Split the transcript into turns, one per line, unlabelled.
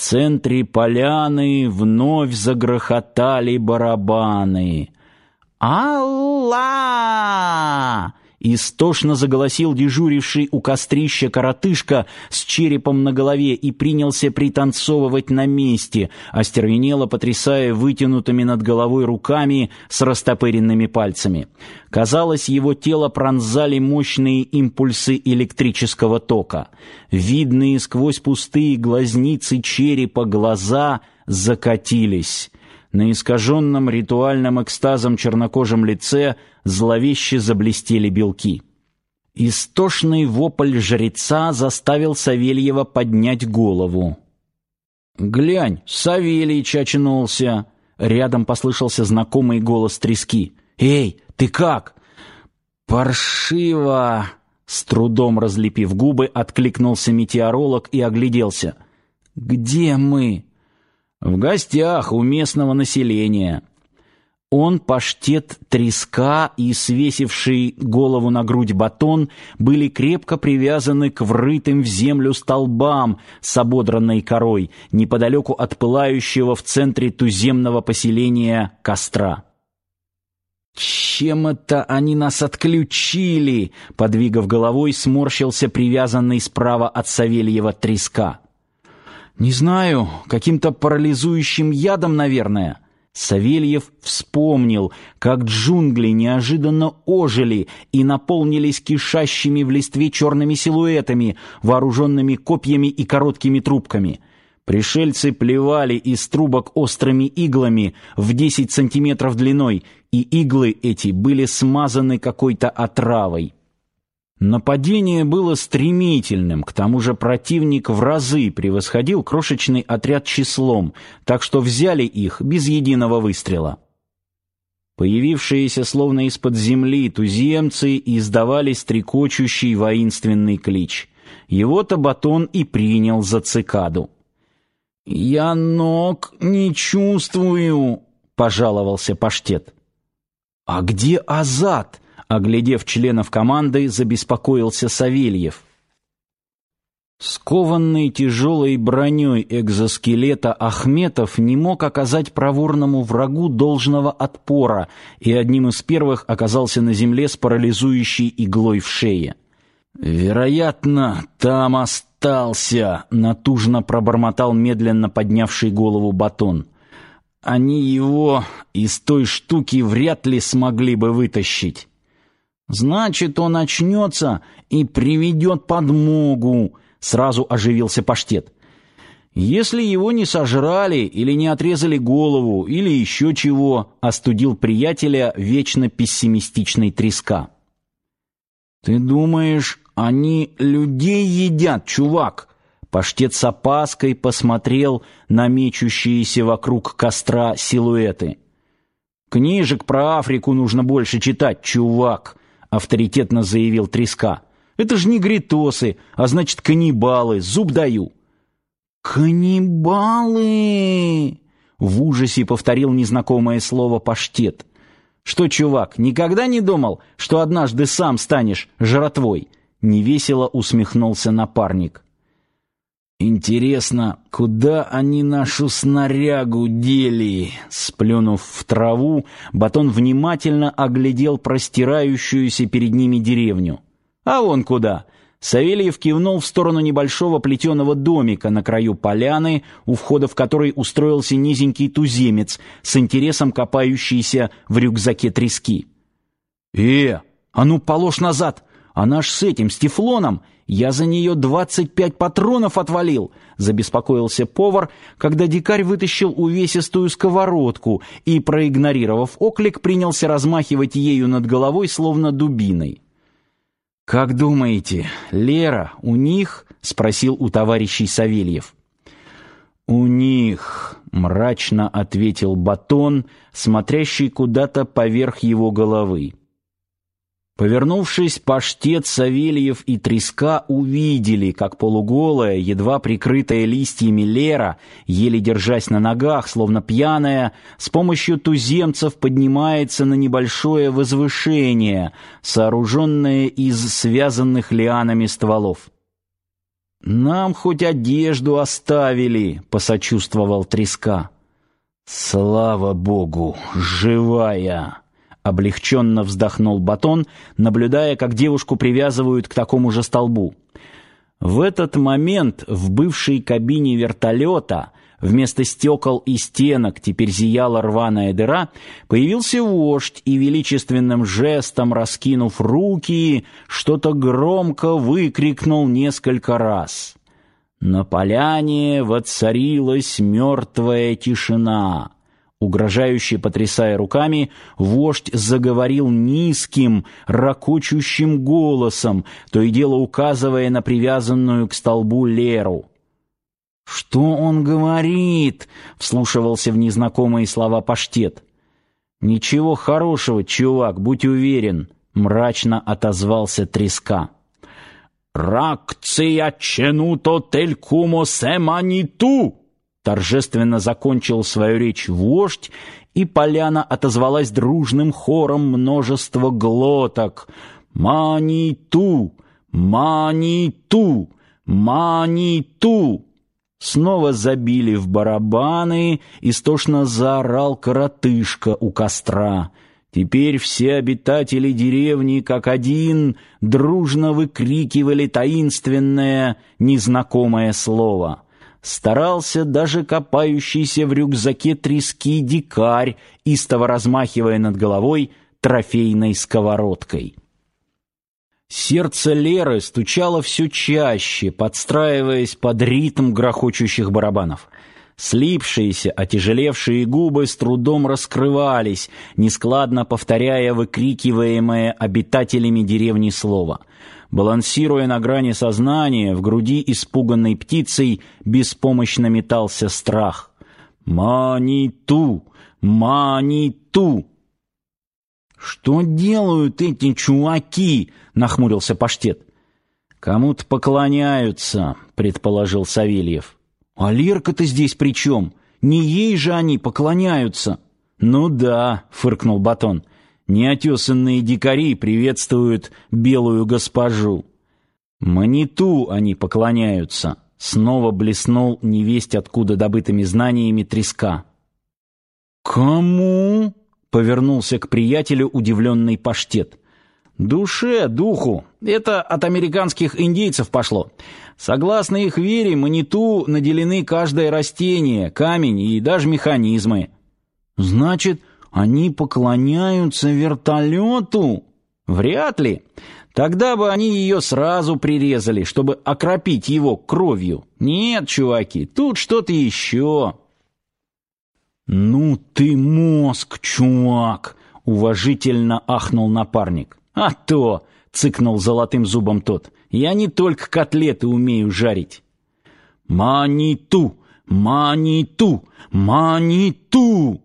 центре поляны вновь загрохотали барабаны. «Алла!» Истошно заголосил дежуривший у кострища коротышка с черепом на голове и принялся пританцовывать на месте, остервенело потрясая вытянутыми над головой руками с растопыренными пальцами. Казалось, его тело пронзали мощные импульсы электрического тока. Видные сквозь пустые глазницы черепа глаза закатились. На искаженном ритуальным экстазом чернокожем лице зловеще заблестели белки. Истошный вопль жреца заставил Савельева поднять голову. «Глянь, Савельич очнулся!» Рядом послышался знакомый голос трески. «Эй, ты как?» «Паршиво!» С трудом разлепив губы, откликнулся метеоролог и огляделся. «Где мы?» В гостях у местного населения. Он, паштет, треска и свесивший голову на грудь батон были крепко привязаны к врытым в землю столбам с ободранной корой, неподалеку от пылающего в центре туземного поселения костра. «Чем это они нас отключили?» Подвигав головой, сморщился привязанный справа от Савельева треска. Не знаю, каким-то парализующим ядом, наверное. Савельев вспомнил, как джунгли неожиданно ожили и наполнились кишащими в листве черными силуэтами, вооруженными копьями и короткими трубками. Пришельцы плевали из трубок острыми иглами в 10 сантиметров длиной, и иглы эти были смазаны какой-то отравой. Нападение было стремительным, к тому же противник в разы превосходил крошечный отряд числом, так что взяли их без единого выстрела. Появившиеся словно из-под земли туземцы издавали стрекочущий воинственный клич. Его-то батон и принял за цикаду. «Я ног не чувствую», — пожаловался паштет. «А где Азат?» Оглядев членов команды, забеспокоился Савельев. Скованный тяжелой броней экзоскелета Ахметов не мог оказать проворному врагу должного отпора и одним из первых оказался на земле с парализующей иглой в шее. «Вероятно, там остался», — натужно пробормотал медленно поднявший голову Батон. «Они его из той штуки вряд ли смогли бы вытащить». Значит, он очнется и приведет подмогу, сразу оживился паштет. Если его не сожрали или не отрезали голову или еще чего, остудил приятеля вечно пессимистичный треска. Ты думаешь, они людей едят, чувак? Паштет с опаской посмотрел на мечущиеся вокруг костра силуэты. Книжек про Африку нужно больше читать, чувак авторитетно заявил Треска. Это ж не гритосы, а значит каннибалы, зуб даю. Каннибалы! В ужасе повторил незнакомое слово паштет. Что, чувак, никогда не думал, что однажды сам станешь жратвой? Невесело усмехнулся напарник. Интересно, куда они нашу снарягу дели? Сплюнув в траву, Батон внимательно оглядел простирающуюся перед ними деревню. А вон куда? Савельев кивнул в сторону небольшого плетеного домика на краю поляны, у входа в который устроился низенький туземец с интересом копающийся в рюкзаке трески. «Э, а ну положь назад! Она ж с этим, с тефлоном!» Я за нее двадцать пять патронов отвалил, забеспокоился повар, когда дикарь вытащил увесистую сковородку и, проигнорировав оклик, принялся размахивать ею над головой словно дубиной. Как думаете, Лера у них? спросил у товарищей Савельев. У них, мрачно ответил Батон, смотрящий куда-то поверх его головы. Повернувшись, паштет, Савельев и Треска увидели, как полуголая, едва прикрытая листьями Лера, еле держась на ногах, словно пьяная, с помощью туземцев поднимается на небольшое возвышение, сооруженное из связанных лианами стволов. Нам хоть одежду оставили, посочувствовал Треска. Слава богу, живая. Облегченно вздохнул Батон, наблюдая, как девушку привязывают к такому же столбу. В этот момент в бывшей кабине вертолета вместо стекол и стенок теперь зияла рваная дыра, появился вождь и величественным жестом, раскинув руки, что-то громко выкрикнул несколько раз. На поляне воцарилась мертвая тишина. Угрожающе потрясая руками, вождь заговорил низким, ракочущим голосом, то и дело указывая на привязанную к столбу Леру. «Что он говорит?» — вслушивался в незнакомые слова паштет. «Ничего хорошего, чувак, будь уверен», — мрачно отозвался Треска. «Ракция ченуто телькумо семаниту!» Торжественно закончил свою речь вождь, и поляна отозвалась дружным хором множества глоток. «Маниту! Маниту! Маниту!» Снова забили в барабаны, истошно заорал коротышка у костра. Теперь все обитатели деревни, как один, дружно выкрикивали таинственное, незнакомое слово — старался даже копающийся в рюкзаке трески дикарь, истово размахивая над головой трофейной сковородкой. Сердце Леры стучало все чаще, подстраиваясь под ритм грохочущих барабанов. Слипшиеся, отяжелевшие губы с трудом раскрывались, нескладно повторяя выкрикиваемое обитателями деревни слово. Балансируя на грани сознания, в груди испуганной птицей беспомощно метался страх. «Маниту! Маниту!» «Что делают эти чуваки?» — нахмурился Паштет. «Кому-то поклоняются», — предположил Савельев. «А Лерка-то здесь при чем? Не ей же они поклоняются». «Ну да», — фыркнул Батон. Неотесанные дикари приветствуют белую госпожу. Маниту они поклоняются. Снова блеснул невесть откуда добытыми знаниями треска. Кому? Повернулся к приятелю удивленный паштет. Душе, духу. Это от американских индейцев пошло. Согласно их вере, маниту наделены каждое растение, камень и даже механизмы. Значит, они поклоняются вертолету? Вряд ли. Тогда бы они ее сразу прирезали, чтобы окропить его кровью. Нет, чуваки, тут что-то еще. Ну ты мозг, чувак, уважительно ахнул напарник. А то, цыкнул золотым зубом тот. Я не только котлеты умею жарить. Маниту, маниту, маниту.